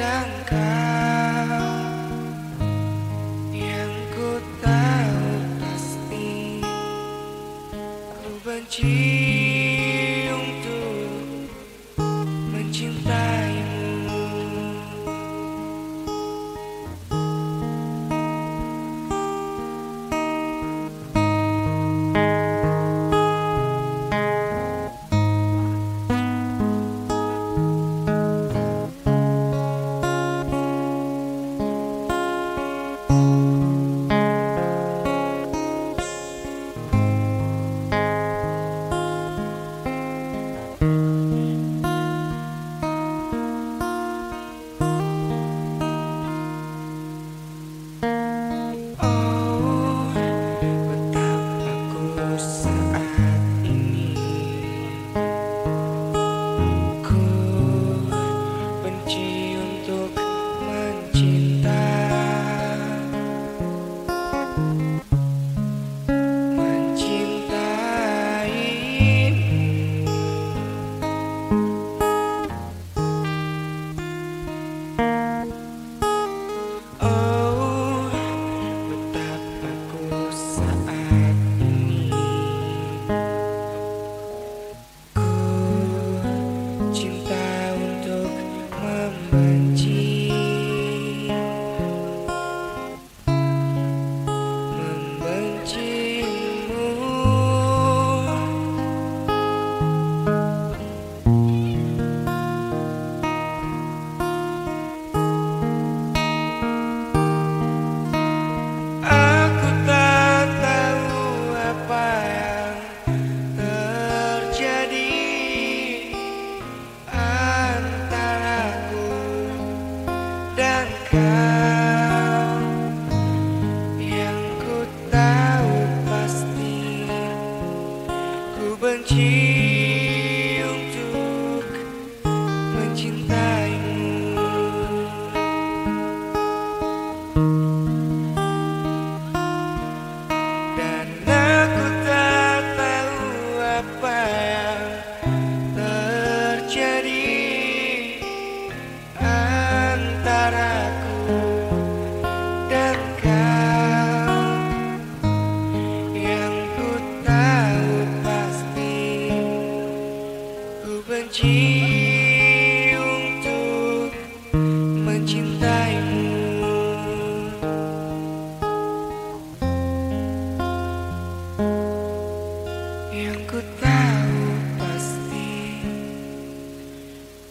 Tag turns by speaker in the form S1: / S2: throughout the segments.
S1: dan kau yang ku tahu pasti ku benci.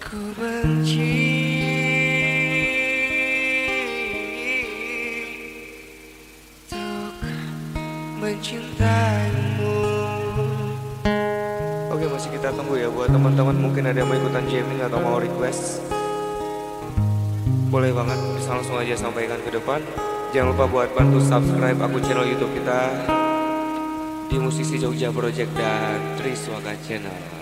S2: Oke masih kita tunggu ya buat teman-teman. Mungkin ada yang mau ikutan jamming atau mau request. Boleh banget bisa langsung aja sampaikan ke depan. Jangan lupa buat bantu subscribe akun channel youtube kita Di Musisi Jogja Project dan Triswaka Channel